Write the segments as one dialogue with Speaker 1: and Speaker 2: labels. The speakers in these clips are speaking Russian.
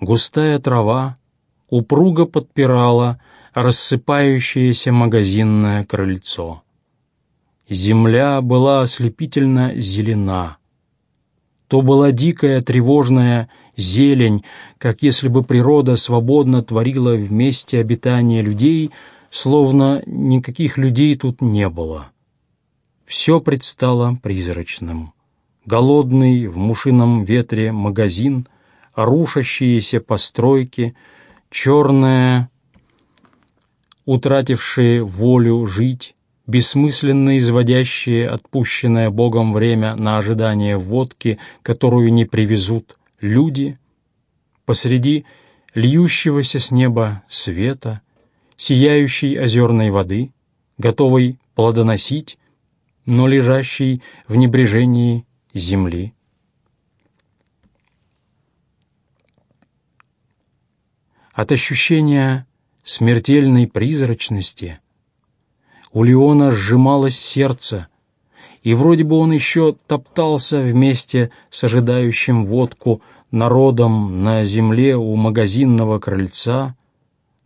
Speaker 1: Густая трава упруго подпирала рассыпающееся магазинное крыльцо. Земля была ослепительно зелена. То была дикая тревожная зелень, как если бы природа свободно творила в месте обитания людей, словно никаких людей тут не было. Все предстало призрачным. Голодный в мушином ветре магазин, рушащиеся постройки, черное, утратившие волю жить, бессмысленно изводящие отпущенное Богом время на ожидание водки, которую не привезут люди, посреди льющегося с неба света, сияющей озерной воды, готовой плодоносить, но лежащей в небрежении земли. От ощущения смертельной призрачности у Леона сжималось сердце, и вроде бы он еще топтался вместе с ожидающим водку народом на земле у магазинного крыльца,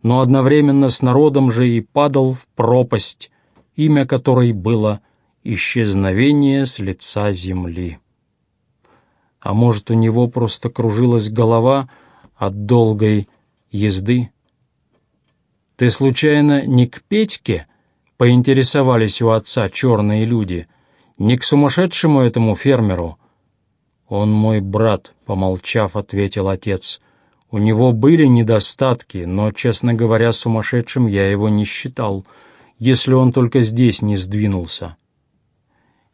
Speaker 1: но одновременно с народом же и падал в пропасть, имя которой было «Исчезновение с лица земли». А может, у него просто кружилась голова от долгой езды? «Ты, случайно, не к Петьке?» — поинтересовались у отца черные люди. «Не к сумасшедшему этому фермеру?» «Он мой брат», — помолчав, ответил отец. «У него были недостатки, но, честно говоря, сумасшедшим я его не считал, если он только здесь не сдвинулся».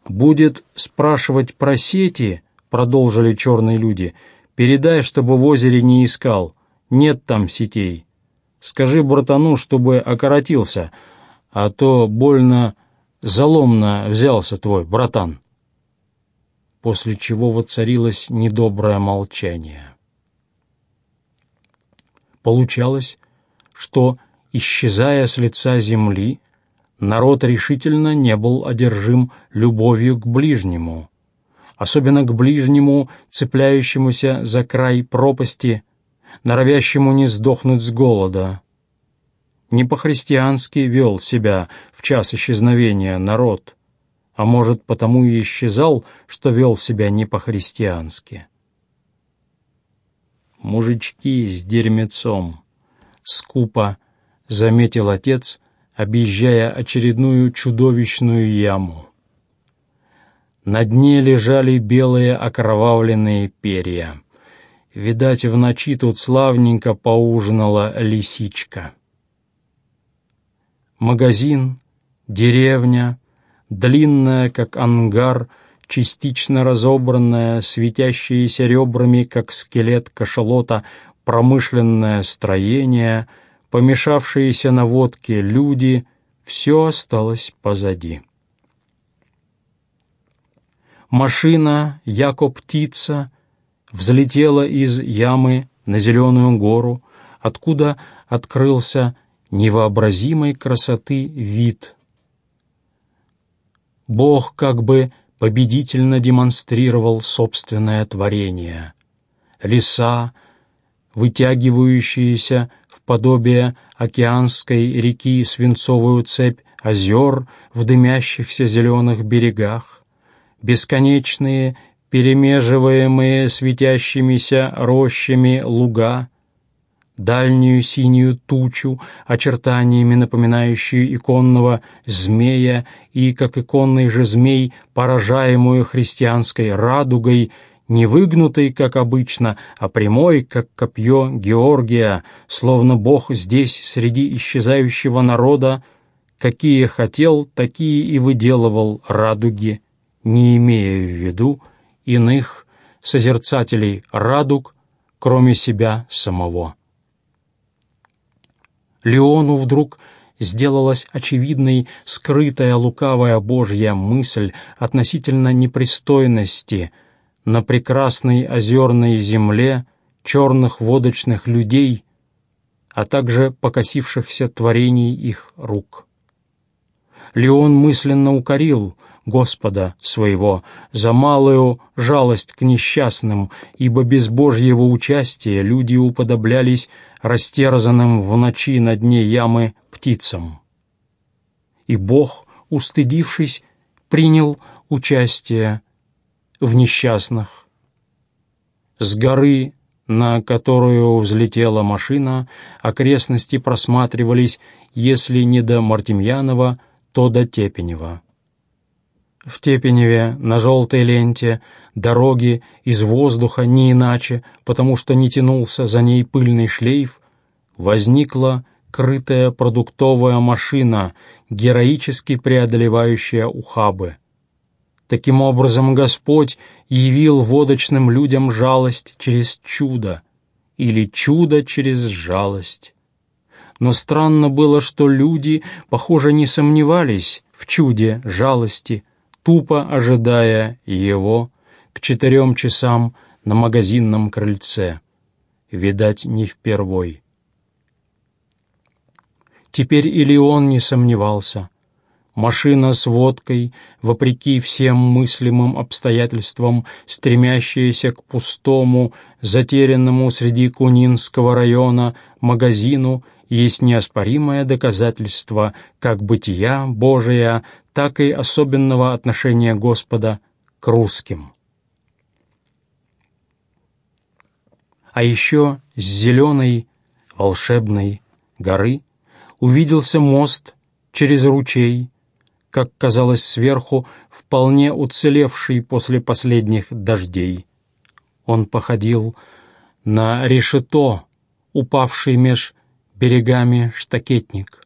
Speaker 1: «Будет спрашивать про сети», — продолжили черные люди, — «передай, чтобы в озере не искал. Нет там сетей. Скажи братану, чтобы окоротился, а то больно заломно взялся твой братан» после чего воцарилось недоброе молчание. Получалось, что, исчезая с лица земли, народ решительно не был одержим любовью к ближнему, особенно к ближнему, цепляющемуся за край пропасти, норовящему не сдохнуть с голода. Не по-христиански вел себя в час исчезновения народ, а может, потому и исчезал, что вел себя не по-христиански. «Мужички с дерьмецом», — скупо заметил отец, объезжая очередную чудовищную яму. На дне лежали белые окровавленные перья. Видать, в ночи тут славненько поужинала лисичка. Магазин, деревня, длинная, как ангар, частично разобранная, светящаяся ребрами, как скелет кашалота, промышленное строение, помешавшиеся на водке люди — все осталось позади. Машина, яко птица, взлетела из ямы на зеленую гору, откуда открылся невообразимой красоты вид — Бог как бы победительно демонстрировал собственное творение. Леса, вытягивающиеся в подобие океанской реки свинцовую цепь озер в дымящихся зеленых берегах, бесконечные, перемеживаемые светящимися рощами луга — дальнюю синюю тучу, очертаниями напоминающую иконного змея и, как иконный же змей, поражаемую христианской радугой, не выгнутой, как обычно, а прямой, как копье Георгия, словно Бог здесь, среди исчезающего народа, какие хотел, такие и выделывал радуги, не имея в виду иных созерцателей радуг, кроме себя самого. Леону вдруг сделалась очевидной скрытая лукавая Божья мысль относительно непристойности на прекрасной озерной земле черных водочных людей, а также покосившихся творений их рук. Леон мысленно укорил Господа своего за малую жалость к несчастным, ибо без Божьего участия люди уподоблялись растерзанным в ночи на дне ямы птицам. И Бог, устыдившись, принял участие в несчастных. С горы, на которую взлетела машина, окрестности просматривались, если не до Мартемьянова, то до Тепенева. В Тепеневе на желтой ленте дороги из воздуха не иначе, потому что не тянулся за ней пыльный шлейф, возникла крытая продуктовая машина, героически преодолевающая ухабы. Таким образом, Господь явил водочным людям жалость через чудо, или чудо через жалость. Но странно было, что люди, похоже, не сомневались в чуде жалости, тупо ожидая его к четырем часам на магазинном крыльце. Видать, не впервой. Теперь или он не сомневался — Машина с водкой, вопреки всем мыслимым обстоятельствам, стремящаяся к пустому, затерянному среди Кунинского района магазину, есть неоспоримое доказательство как бытия Божия, так и особенного отношения Господа к русским. А еще с зеленой волшебной горы увиделся мост через ручей, как казалось сверху, вполне уцелевший после последних дождей. Он походил на решето, упавший меж берегами штакетник.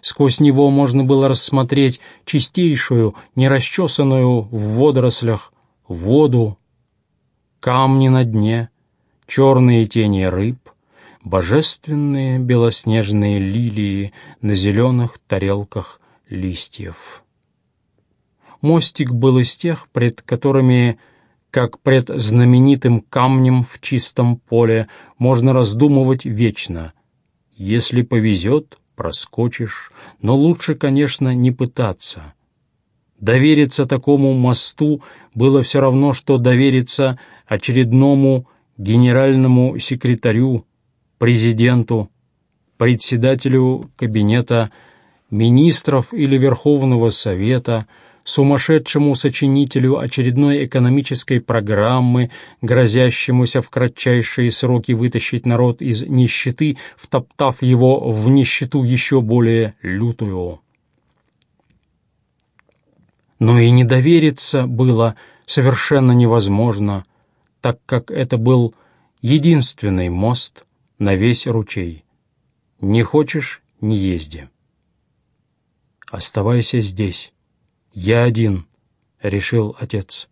Speaker 1: Сквозь него можно было рассмотреть чистейшую, нерасчесанную в водорослях воду, камни на дне, черные тени рыб, божественные белоснежные лилии на зеленых тарелках листьев. Мостик был из тех, пред которыми, как пред знаменитым камнем в чистом поле, можно раздумывать вечно. Если повезет, проскочишь, но лучше, конечно, не пытаться. Довериться такому мосту было все равно, что довериться очередному генеральному секретарю, президенту, председателю кабинета министров или Верховного Совета, сумасшедшему сочинителю очередной экономической программы, грозящемуся в кратчайшие сроки вытащить народ из нищеты, втоптав его в нищету еще более лютую. Но и не довериться было совершенно невозможно, так как это был единственный мост на весь ручей. Не хочешь — не езди. «Оставайся здесь. Я один», — решил отец.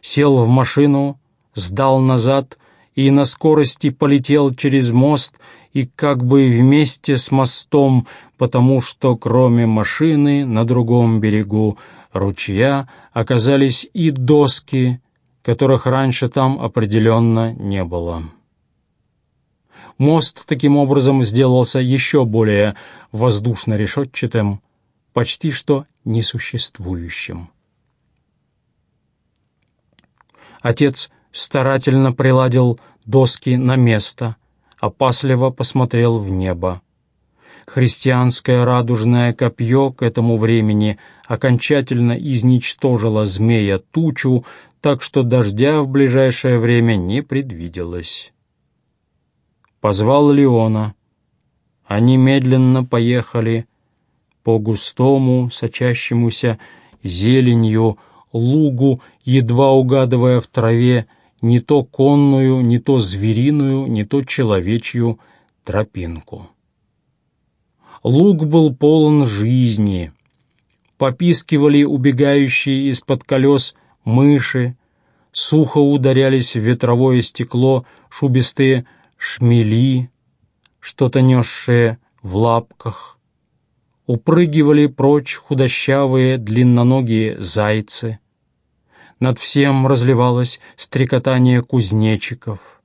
Speaker 1: Сел в машину, сдал назад и на скорости полетел через мост и как бы вместе с мостом, потому что кроме машины на другом берегу ручья оказались и доски, которых раньше там определенно не было. Мост таким образом сделался еще более воздушно-решетчатым, почти что несуществующим. Отец старательно приладил доски на место, опасливо посмотрел в небо. Христианское радужное копье к этому времени окончательно изничтожило змея тучу, так что дождя в ближайшее время не предвиделось. Позвал Леона. Они медленно поехали по густому, сочащемуся зеленью лугу, едва угадывая в траве не то конную, не то звериную, не то человечью тропинку. Луг был полон жизни. Попискивали убегающие из-под колес мыши, сухо ударялись в ветровое стекло шубистые шмели, что-то несшие в лапках упрыгивали прочь худощавые длинноногие зайцы. Над всем разливалось стрекотание кузнечиков.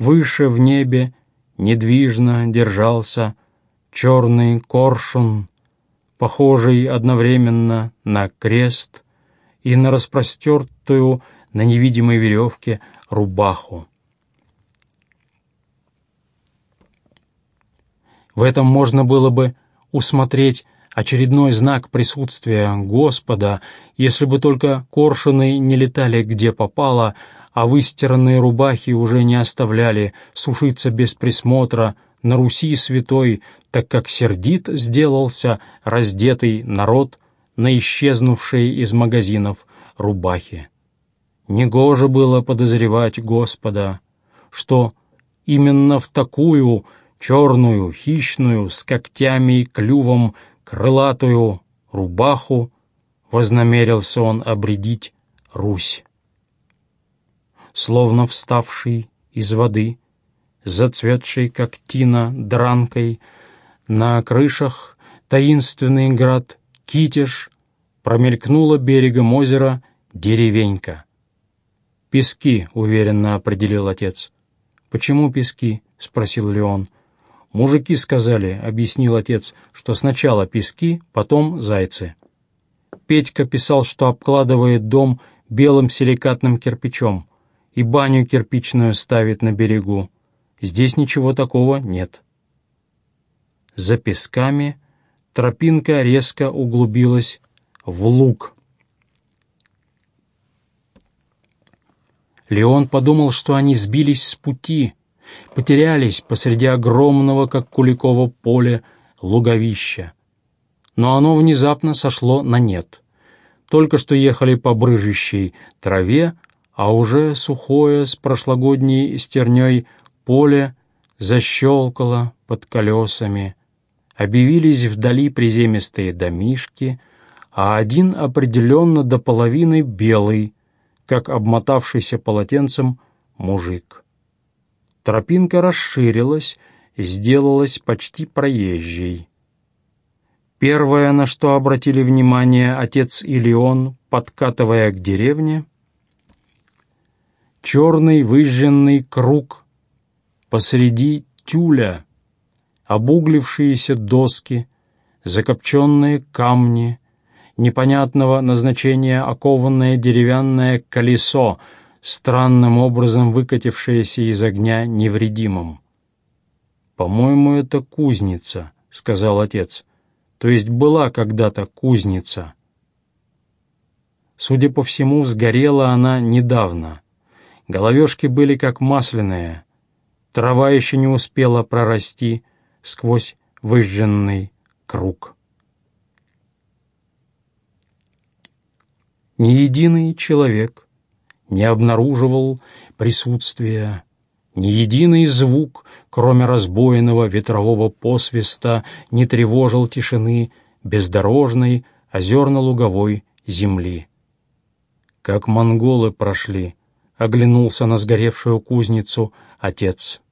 Speaker 1: Выше в небе недвижно держался черный коршун, похожий одновременно на крест и на распростертую на невидимой веревке рубаху. В этом можно было бы усмотреть очередной знак присутствия Господа, если бы только коршуны не летали где попало, а выстиранные рубахи уже не оставляли сушиться без присмотра на Руси святой, так как сердит сделался раздетый народ на исчезнувшие из магазинов рубахи. Негоже было подозревать Господа, что именно в такую черную, хищную, с когтями и клювом, крылатую рубаху вознамерился он обредить Русь. Словно вставший из воды, зацветший, как тина, дранкой, на крышах таинственный град Китеж промелькнула берегом озера деревенька. «Пески», — уверенно определил отец. «Почему пески?» — спросил Леон. «Мужики сказали», — объяснил отец, — «что сначала пески, потом зайцы». Петька писал, что обкладывает дом белым силикатным кирпичом и баню кирпичную ставит на берегу. Здесь ничего такого нет. За песками тропинка резко углубилась в луг. Леон подумал, что они сбились с пути, потерялись посреди огромного, как Куликово поле, луговища. Но оно внезапно сошло на нет. Только что ехали по брыжущей траве, а уже сухое с прошлогодней стерней поле защелкало под колесами. Объявились вдали приземистые домишки, а один определенно до половины белый, как обмотавшийся полотенцем мужик. Тропинка расширилась, сделалась почти проезжей. Первое, на что обратили внимание отец и Леон, подкатывая к деревне, черный выжженный круг посреди тюля, обуглившиеся доски, закопченные камни, непонятного назначения окованное деревянное колесо — странным образом выкатившееся из огня невредимым. «По-моему, это кузница», — сказал отец. «То есть была когда-то кузница». Судя по всему, сгорела она недавно. Головешки были как масляные. Трава еще не успела прорасти сквозь выжженный круг. Ни единый человек не обнаруживал присутствия. Ни единый звук, кроме разбойного ветрового посвиста, не тревожил тишины бездорожной, озерно-луговой земли. Как монголы прошли, оглянулся на сгоревшую кузницу отец.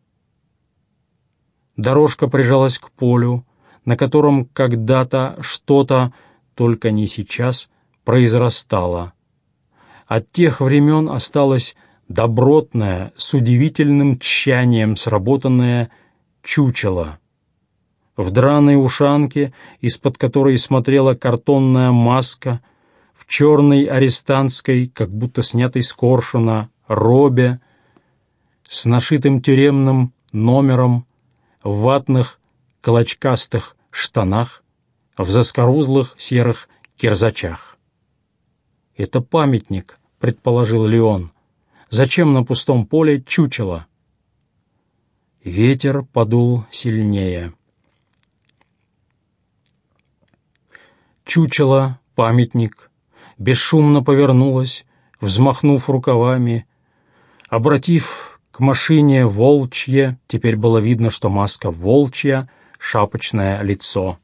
Speaker 1: Дорожка прижалась к полю, на котором когда-то что-то, только не сейчас, произрастало — от тех времен осталось добротное, с удивительным тщанием сработанное чучело. В драной ушанке, из-под которой смотрела картонная маска, в черной арестантской, как будто снятой с коршуна, робе, с нашитым тюремным номером, в ватных колочкастых штанах, в заскорузлых серых кирзачах. «Это памятник», — предположил Леон. «Зачем на пустом поле чучело?» Ветер подул сильнее. Чучело, памятник, бесшумно повернулось, взмахнув рукавами, обратив к машине волчье, теперь было видно, что маска волчья, шапочное лицо.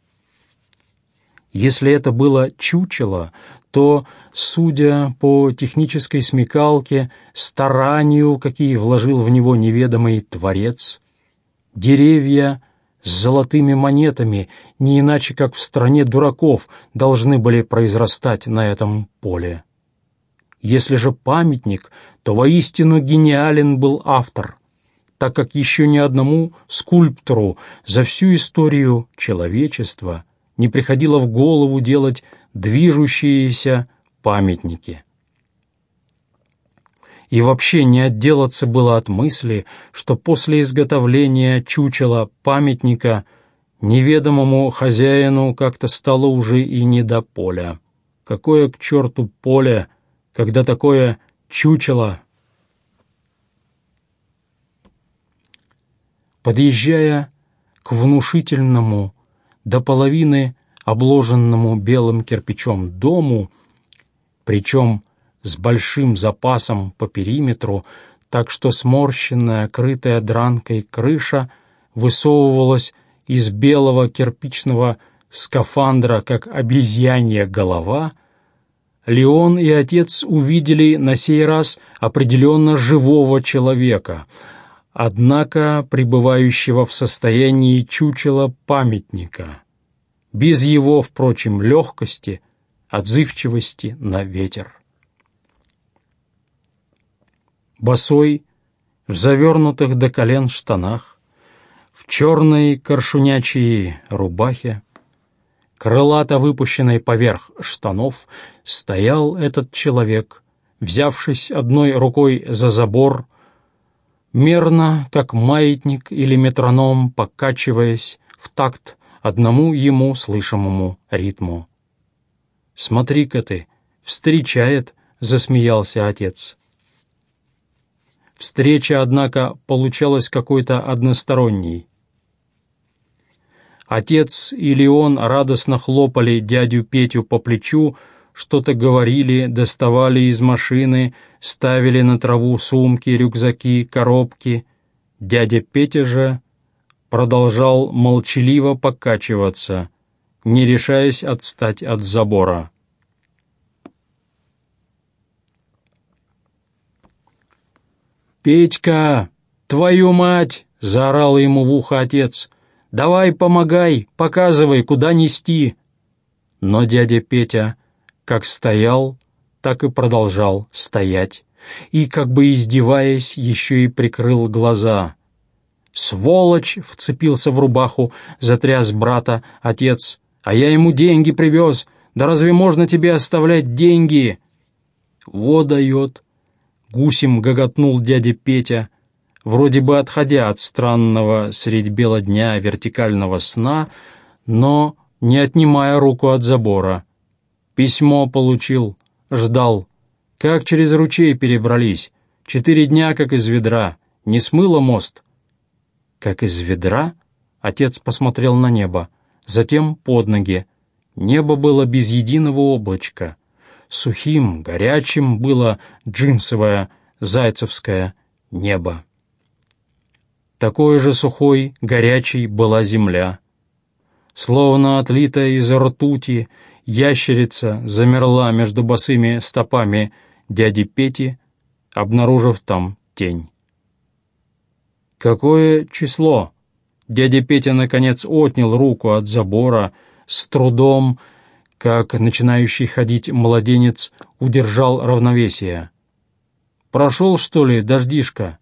Speaker 1: Если это было чучело, то, судя по технической смекалке, старанию, какие вложил в него неведомый творец, деревья с золотыми монетами, не иначе как в стране дураков, должны были произрастать на этом поле. Если же памятник, то воистину гениален был автор, так как еще ни одному скульптору за всю историю человечества – не приходило в голову делать движущиеся памятники. И вообще не отделаться было от мысли, что после изготовления чучела памятника неведомому хозяину как-то стало уже и не до поля. Какое к черту поле, когда такое чучело? Подъезжая к внушительному, до половины обложенному белым кирпичом дому, причем с большим запасом по периметру, так что сморщенная, крытая дранкой крыша высовывалась из белого кирпичного скафандра, как обезьянья голова, Леон и отец увидели на сей раз определенно живого человека, однако пребывающего в состоянии чучела памятника, без его, впрочем, легкости, отзывчивости на ветер. Босой, в завернутых до колен штанах, в черной коршунячьей рубахе, крылато выпущенной поверх штанов, стоял этот человек, взявшись одной рукой за забор, мерно, как маятник или метроном, покачиваясь в такт одному ему слышимому ритму. «Смотри-ка ты, встречает!» — засмеялся отец. Встреча, однако, получалась какой-то односторонней. Отец и Леон радостно хлопали дядю Петю по плечу, что-то говорили, доставали из машины, ставили на траву сумки, рюкзаки, коробки. Дядя Петя же продолжал молчаливо покачиваться, не решаясь отстать от забора. «Петька, твою мать!» — заорал ему в ухо отец. «Давай помогай, показывай, куда нести!» Но дядя Петя как стоял, так и продолжал стоять, и, как бы издеваясь, еще и прикрыл глаза. «Сволочь!» — вцепился в рубаху, затряс брата отец. «А я ему деньги привез! Да разве можно тебе оставлять деньги?» «Во дает!» Гусем гоготнул дядя Петя, вроде бы отходя от странного средь бела дня вертикального сна, но не отнимая руку от забора. Письмо получил, ждал. Как через ручей перебрались. Четыре дня, как из ведра. Не смыло мост. Как из ведра? Отец посмотрел на небо, затем под ноги. Небо было без единого облачка. Сухим, горячим было джинсовое зайцевское небо. Такой же сухой, горячей была земля. Словно отлитая из ртути, ящерица замерла между босыми стопами дяди Пети, обнаружив там тень. «Какое число?» Дядя Петя, наконец, отнял руку от забора, с трудом как начинающий ходить младенец удержал равновесие. «Прошел, что ли, дождишка?»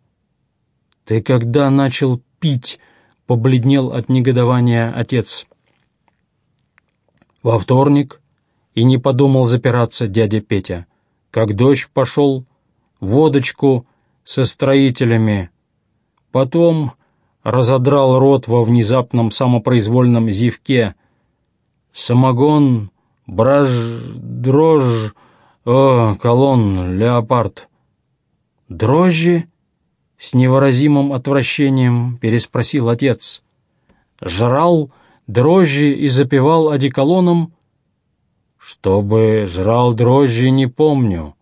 Speaker 1: «Ты когда начал пить?» — побледнел от негодования отец. «Во вторник?» — и не подумал запираться дядя Петя. «Как дождь пошел, водочку со строителями. Потом разодрал рот во внезапном самопроизвольном зевке. Самогон Браж... дрожь... О, колонн, леопард. Дрожжи? С невыразимым отвращением переспросил отец. Жрал дрожжи и запивал одеколоном? Чтобы жрал дрожжи, не помню.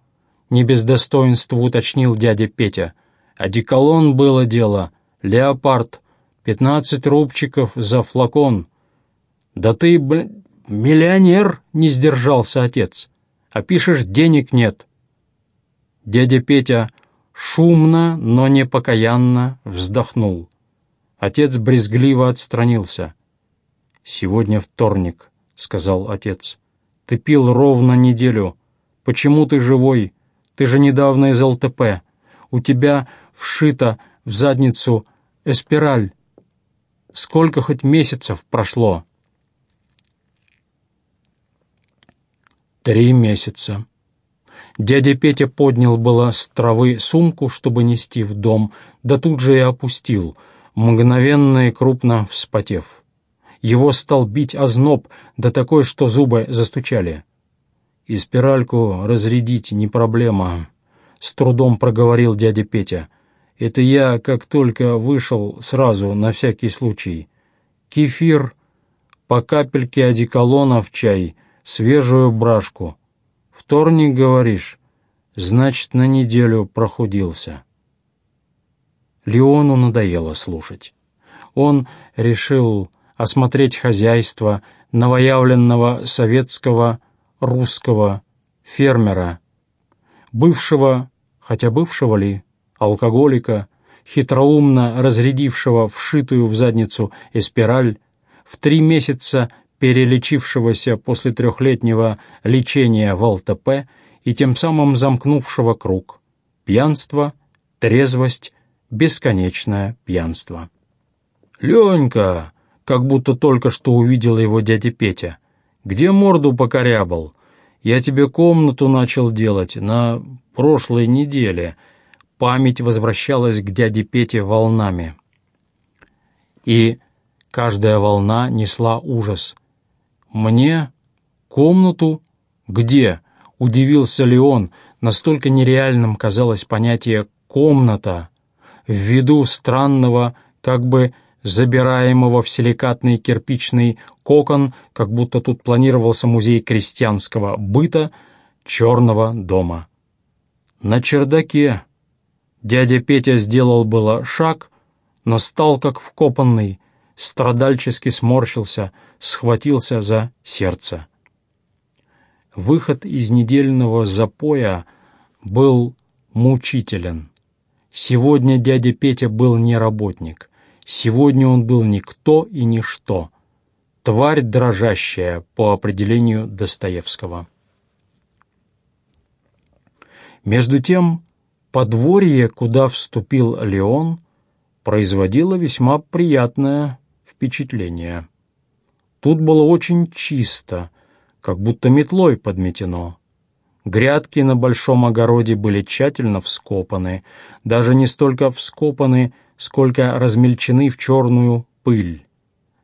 Speaker 1: Не без достоинства уточнил дядя Петя. Одеколон было дело. Леопард. Пятнадцать рубчиков за флакон. Да ты, блин, «Миллионер!» — не сдержался отец. «А пишешь, денег нет». Дядя Петя шумно, но не покаянно вздохнул. Отец брезгливо отстранился. «Сегодня вторник», — сказал отец. «Ты пил ровно неделю. Почему ты живой? Ты же недавно из ЛТП. У тебя вшита в задницу эспираль. Сколько хоть месяцев прошло?» Три месяца. Дядя Петя поднял было с травы сумку, чтобы нести в дом, да тут же и опустил, мгновенно и крупно вспотев. Его стал бить озноб, да такой, что зубы застучали. «И спиральку разрядить не проблема», — с трудом проговорил дядя Петя. «Это я, как только вышел, сразу, на всякий случай. Кефир, по капельке одеколона в чай, свежую брашку. Вторник, говоришь? Значит, на неделю прохудился». Леону надоело слушать. Он решил осмотреть хозяйство новоявленного советского русского фермера, бывшего, хотя бывшего ли, алкоголика, хитроумно разрядившего вшитую в задницу эспираль, в три месяца перелечившегося после трехлетнего лечения в ЛТП и тем самым замкнувшего круг. Пьянство, трезвость, бесконечное пьянство. «Ленька!» Как будто только что увидел его дядя Петя. «Где морду покорябал? Я тебе комнату начал делать на прошлой неделе». Память возвращалась к дяде Пете волнами. И каждая волна несла ужас. «Мне? Комнату? Где?» — удивился Леон. Настолько нереальным казалось понятие «комната» ввиду странного, как бы забираемого в силикатный кирпичный кокон, как будто тут планировался музей крестьянского быта черного дома. На чердаке дядя Петя сделал было шаг, но стал как вкопанный, страдальчески сморщился, схватился за сердце. Выход из недельного запоя был мучителен. Сегодня дядя Петя был не работник — Сегодня он был никто и ничто, тварь дрожащая по определению Достоевского. Между тем, подворье, куда вступил Леон, производило весьма приятное впечатление. Тут было очень чисто, как будто метлой подметено. Грядки на большом огороде были тщательно вскопаны, даже не столько вскопаны, сколько размельчены в черную пыль.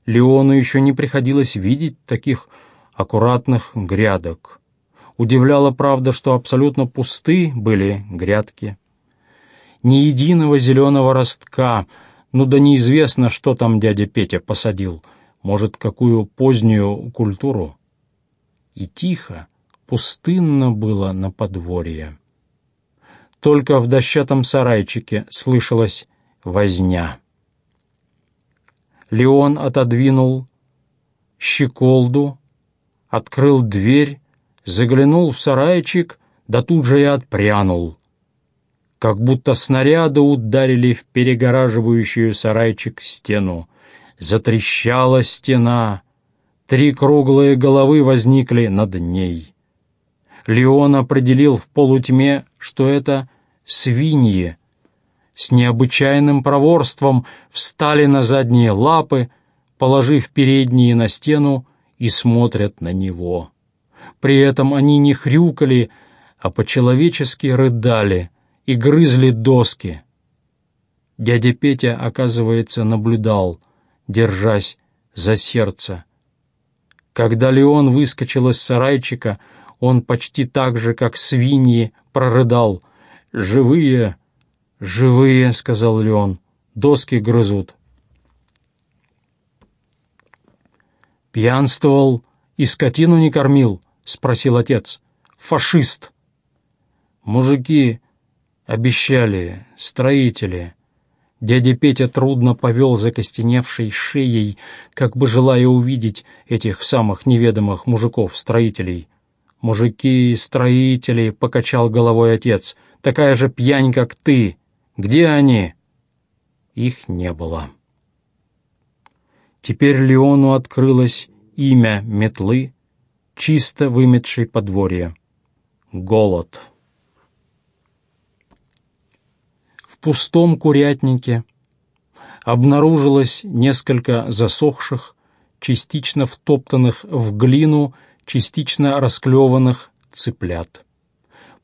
Speaker 1: Леону еще не приходилось видеть таких аккуратных грядок. Удивляло, правда, что абсолютно пусты были грядки. Ни единого зеленого ростка, ну да неизвестно, что там дядя Петя посадил, может, какую позднюю культуру. И тихо, пустынно было на подворье. Только в дощатом сарайчике слышалось возня. Леон отодвинул щеколду, открыл дверь, заглянул в сарайчик, да тут же и отпрянул. Как будто снаряды ударили в перегораживающую сарайчик стену. Затрещала стена, три круглые головы возникли над ней. Леон определил в полутьме, что это свиньи, с необычайным проворством встали на задние лапы, положив передние на стену и смотрят на него. При этом они не хрюкали, а по-человечески рыдали и грызли доски. Дядя Петя, оказывается, наблюдал, держась за сердце. Когда Леон выскочил из сарайчика, он почти так же, как свиньи, прорыдал «Живые, «Живые», — сказал Леон, — «доски грызут». «Пьянствовал и скотину не кормил?» — спросил отец. «Фашист!» «Мужики обещали, строители». Дядя Петя трудно повел закостеневшей шеей, как бы желая увидеть этих самых неведомых мужиков-строителей. «Мужики, строители», — покачал головой отец, — «такая же пьянь, как ты, где они?» Их не было. Теперь Леону открылось имя метлы, чисто выметшей подворье. Голод. В пустом курятнике обнаружилось несколько засохших, частично втоптанных в глину, частично расклеванных цыплят.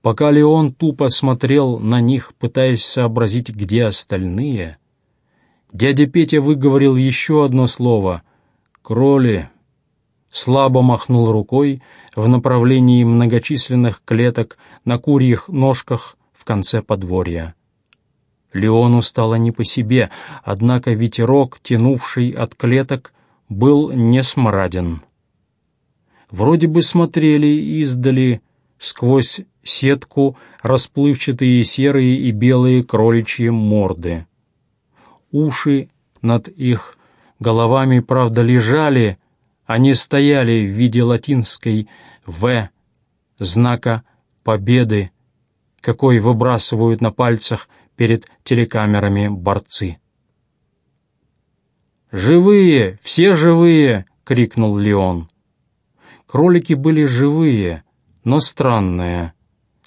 Speaker 1: Пока Леон тупо смотрел на них, пытаясь сообразить, где остальные, дядя Петя выговорил еще одно слово — «кроли», слабо махнул рукой в направлении многочисленных клеток на курьих ножках в конце подворья. Леону стало не по себе, однако ветерок, тянувший от клеток, был не смраден. Вроде бы смотрели издали сквозь сетку расплывчатые серые и белые кроличьи морды. Уши над их головами, правда, лежали, они стояли в виде латинской «В», знака победы, какой выбрасывают на пальцах перед телекамерами борцы. «Живые! Все живые!» — крикнул Леон. Кролики были живые, но странные,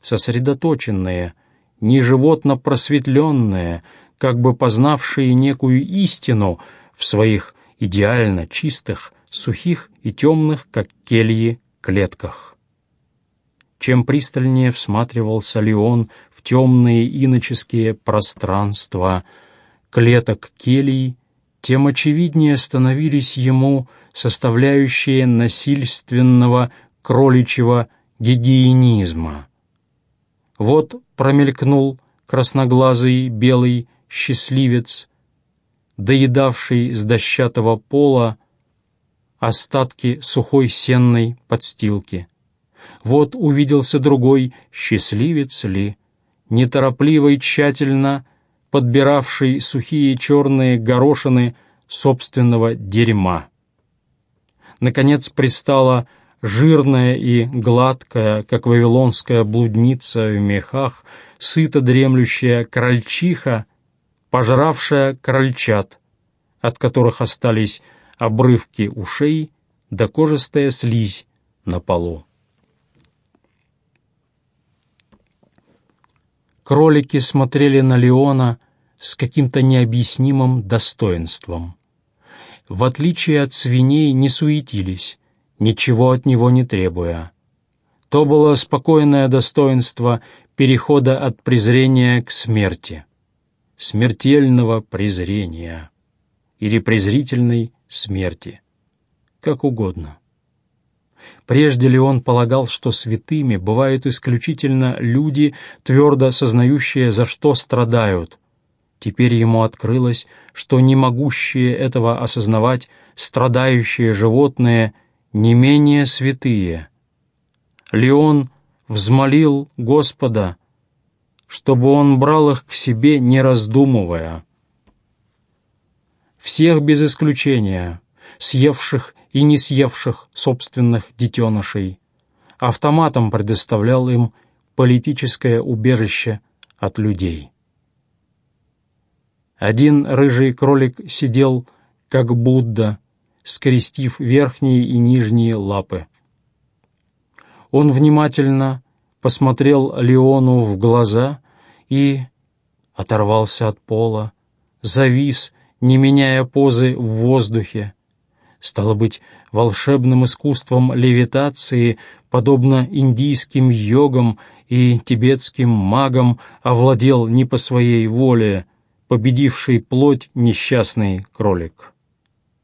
Speaker 1: сосредоточенные, не животно просветленные, как бы познавшие некую истину в своих идеально чистых, сухих и темных, как кельи, клетках. Чем пристальнее всматривался Леон в темные иноческие пространства клеток келий, тем очевиднее становились ему составляющие насильственного кроличьего гигиенизма. Вот промелькнул красноглазый белый счастливец, доедавший с дощатого пола остатки сухой сенной подстилки. Вот увиделся другой счастливец ли, неторопливо и тщательно подбиравший сухие черные горошины собственного дерьма. Наконец пристала жирная и гладкая, как вавилонская блудница в мехах, сыто дремлющая крольчиха, пожравшая крольчат, от которых остались обрывки ушей да кожистая слизь на полу. Кролики смотрели на Леона с каким-то необъяснимым достоинством. В отличие от свиней не суетились, ничего от него не требуя. То было спокойное достоинство перехода от презрения к смерти, смертельного презрения или презрительной смерти, как угодно. Прежде ли он полагал, что святыми бывают исключительно люди, твердо сознающие, за что страдают. Теперь ему открылось, что не могущие этого осознавать страдающие животные не менее святые. Леон взмолил Господа, чтобы он брал их к себе, не раздумывая. Всех без исключения, съевших и не съевших собственных детенышей, автоматом предоставлял им политическое убежище от людей. Один рыжий кролик сидел, как Будда, скрестив верхние и нижние лапы. Он внимательно посмотрел Леону в глаза и оторвался от пола, завис, не меняя позы в воздухе, стало быть, волшебным искусством левитации, подобно индийским йогам и тибетским магам, овладел не по своей воле победивший плоть несчастный кролик.